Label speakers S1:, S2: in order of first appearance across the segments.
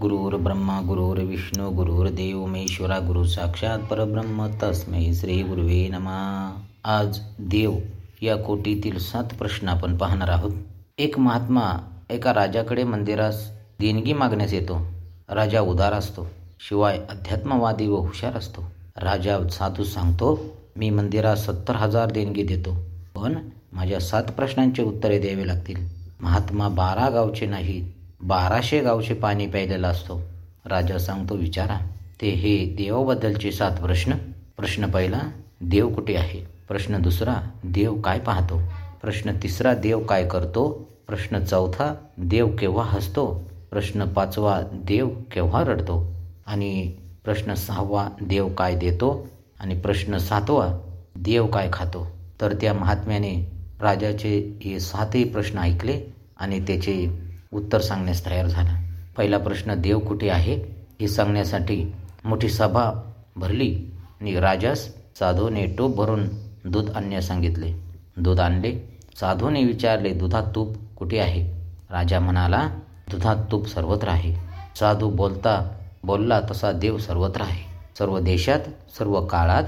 S1: गुरुर् ब्रह्मा गुरुर्विष्णू गुरुर्देव महेश्वरा गुरु साक्षात परब्रह्म तस्मै श्री गुरुवे नमा. आज देव या कोटीतील सात प्रश्न आपण पाहणार आहोत. एक महात्मा एका राजाकडे मंदिरास देणगी मागण्यास येतो. राजा उदार असतो. शिवाय अध्यात्मवादी व हुशार असतो. राजा साधू सांगतो मी मंदिरास सत्तर हजार देणगी देतो. पण माझ्या सात प्रश्नांची उत्तरे द्यावी लागतील. महात्मा बारा गावचे नाही बाराशे गावचे पाणी प्यायलेला असतो. राजा सांगतो विचारा ते हे देवाबद्दलचे सात प्रश्न. प्रश्न पहिला देव कुठे आहे? प्रश्न दुसरा देव काय पाहतो? प्रश्न तिसरा देव काय करतो? प्रश्न चौथा देव केव्हा हसतो? प्रश्न पाचवा देव केव्हा रडतो? आणि प्रश्न सहावा देव काय देतो? आणि प्रश्न सातवा देव काय खातो? तर त्या महात्म्याने राजाचे हे सातही प्रश्न ऐकले आणि त्याचे उत्तर सांगण्यास तयार झाला. पहिला प्रश्न देव कुठे आहे? हे सांगण्यासाठी मोठी सभा भरली आणि राजास साधूने टोप भरून दूध आणण्यास सांगितले. दूध आणले. साधूने विचारले दुधात तूप कुठे आहे? राजा म्हणाला दुधात तूप सर्वत्र आहे. साधू बोलता बोलला तसा देव सर्वत्र आहे. सर्व देशात सर्व काळात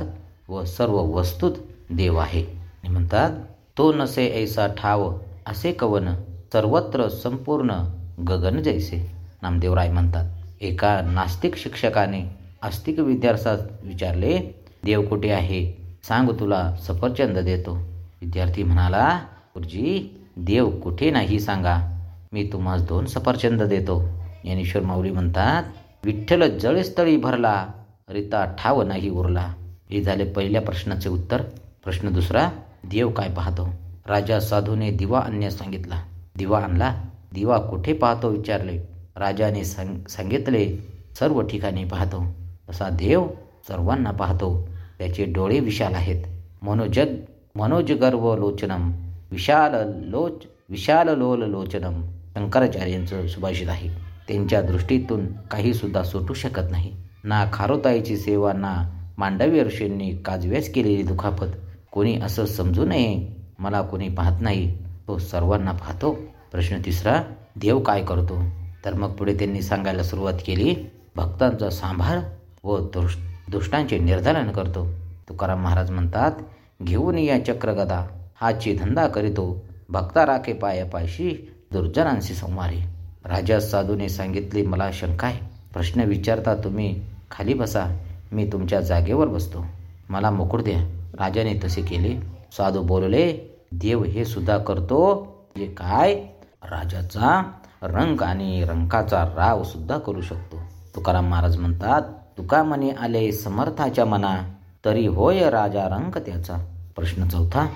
S1: व सर्व वस्तूत देव आहे. म्हणतात तो नसे ऐसा ठाव असे कवन सर्वत्र संपूर्ण गगन जैसे नामदेवराय म्हणतात. एका नास्तिक शिक्षकाने आस्तिक विद्यार्थ्यास विचारले देव कुठे आहे सांग तुला सफरचंद देतो. विद्यार्थी म्हणाला गुरुजी देव कुठे नाही सांगा. मी तुम्हास दोन सफरचंद देतो. ज्ञानेश्वर माऊली म्हणतात विठ्ठल जळस्थळी भरला रिता ठाव नाही उरला. हे झाले पहिल्या प्रश्नाचे उत्तर. प्रश्न दुसरा देव काय पाहतो? राजा साधूने दिवा आणण्यास सांगितला. दिवा आणला. दिवा कुठे पाहतो विचारले. राजाने सांग सांगितले सर्व ठिकाणी पाहतो. तसा देव सर्वांना पाहतो. त्याचे डोळे विशाल आहेत. मनोजग मनोजगर्व लोचनम विशाल लोच विशाल लोल लोचनम शंकराचार्यांचं सुभाषित आहे. त्यांच्या दृष्टीतून काही सुद्धा सुटू शकत नाही. ना खारोताईची सेवा ना मांडवी ऋषींनी काजव्यास केलेली दुखापत. कोणी असं समजू नये. मला कोणी पाहत नाही. तो सर्वांना पाहतो. प्रश्न तिसरा देव काय करतो? तर मग पुढे त्यांनी सांगायला सुरुवात केली भक्तांचा सांभाळ व दुष् दुष्टांचे निर्धारण करतो. तुकाराम महाराज म्हणतात घेऊन या चक्रगदा हाची धंदा करीतो. भक्ता राखे पायापाशी दुर्जनांशी संवारे. राजा साधूने सांगितले मला शंका आहे. प्रश्न विचारता तुम्ही खाली बसा. मी तुमच्या जागेवर बसतो. मला मुकुट द्या. राजाने तसे केले. साधू बोलले देव हे सुद्धा करतो. जे काय? राजाचा रंग आणि रंकाचा राव सुद्धा करू शकतो. तुकाराम महाराज म्हणतात तुका मने आले समर्थाच्या मना तरी होय राजा रंग त्याचा. प्रश्न चौथा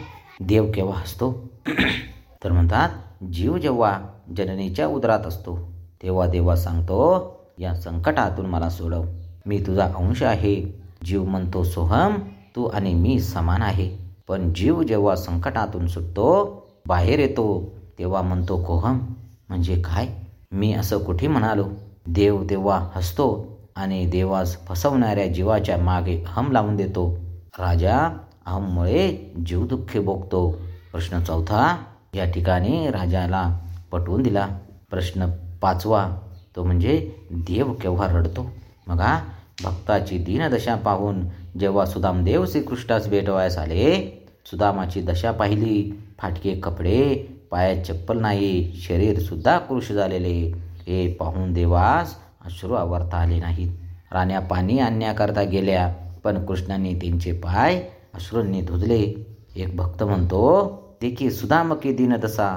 S1: देव केव्हा असतो तर म्हणतात जीव जेव्हा जननीच्या उदरात असतो तेव्हा देवा सांगतो या संकटातून मला सोडव. मी तुझा अंश आहे. जीव म्हणतो सोहम तू आणि मी समान आहे. पण जीव जेव्हा संकटातून सुटतो बाहेर येतो तेव्हा म्हणतो कोहम म्हणजे काय? मी असं कुठे म्हणालो? देव तेव्हा हसतो आणि देवास फसवणाऱ्या जीवाच्या मागे अहम लावून देतो. राजा अहममुळे जीव दुःखी भोगतो. प्रश्न चौथा या ठिकाणी राजाला पटवून दिला. प्रश्न पाचवा तो म्हणजे देव केव्हा रडतो? मग भक्ताची दीनदशा पाहून जेव्हा सुदामदेव श्रीकृष्णास भेटवायस आले सुदामाची दशा पाहिली. फाटके कपडे पायात चप्पल नाही शरीर सुद्धा कृष झालेले. हे पाहून देवास अश्रू आवरता आले नाहीत. राण्या पाणी आणण्याकरता गेल्या पण कृष्णाने त्यांचे पाय अश्रूंनी धुजले एक भक्त म्हणतो ते की सुदामकी दिन दसा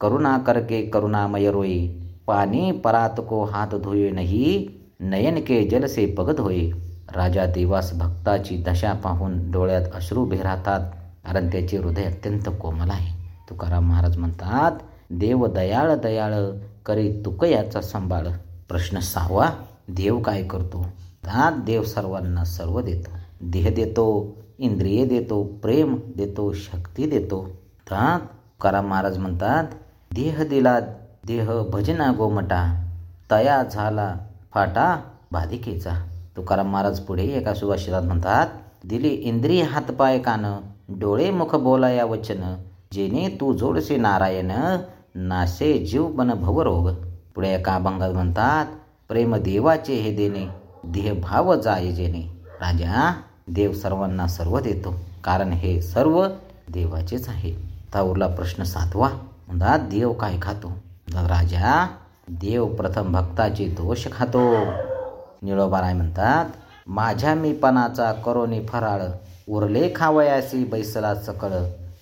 S1: करुणा करके करुणामय रोई. पाणी परात को हात धुये नाही नयन के जल से पगत होय राजा देवास भक्ताची दशा पाहून डोळ्यात अश्रू बेरातात कारण त्याचे हृदय अत्यंत कोमल आहे. तुकाराम महाराज म्हणतात देव दयाळ दयाळ करी तुक याचा सांभाळ. प्रश्न सहावा देव काय करतो? त्यात देव सर्वांना सर्व देतो. देह देतो इंद्रिय देतो प्रेम देतो शक्ती देतो. त्यात तुकाराम महाराज म्हणतात देह दिला देह भजना गोमटा तया झाला फाटा बाधिकेचा. तुकाराम महाराज पुढे एका सुभाषितात म्हणतात दिली इंद्रिय हातपाय कानं डोळे मुख बोलाया वचन जेने तू जोडसे नारायण नासे जीव पण भवरोग पुढे एका अभंगात म्हणतात प्रेम देवाचे हे देणे देह भाव जाय जेणे. राजा देव सर्वांना सर्व देतो कारण हे सर्व देवाचेच आहे. आता उरला प्रश्न सातवा म्हणतात देव काय खातो? राजा देव प्रथम भक्ताचे दोष खातो. निळोबाराय म्हणतात माझ्या मीपणाचा करोनी फराळ उरले खावयासी बैसला सकळ.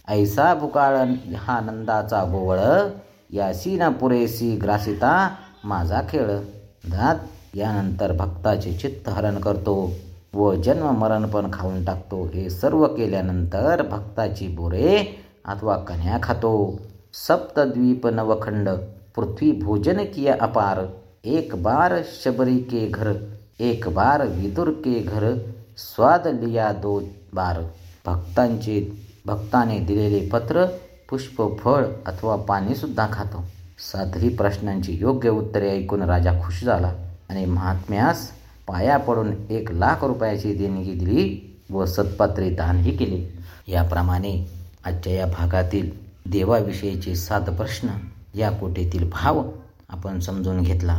S1: ऐसा भुकाळ हा नंदाचा गोवळ यासी ना पुरेसी ग्रासिता माझा खेळ. दात यानंतर भक्ताचे चित्त हरण करतो व जन्म मरण पण खाऊन टाकतो. हे सर्व केल्यानंतर भक्ताची बोरे अथवा कन्या खातो. सप्तद्वीप नवखंड पृथ्वी भोजन किया अपार एक बार शबरी के घर. एक बार विदुर के घर स्वाद लिया दो बार. भक्तांचे भक्ताने दिलेले पत्र पुष्प फळ अथवा पाणीसुद्धा खातो. सातही प्रश्नांची योग्य उत्तरे ऐकून राजा खुश झाला आणि महात्म्यास पाया पडून एक लाख रुपयाची देणगी दिली व सत्पात्रे दानही केले. याप्रमाणे आजच्या या भागातील देवाविषयीचे सात प्रश्न या कोटेतील भाव आपण समजून घेतला.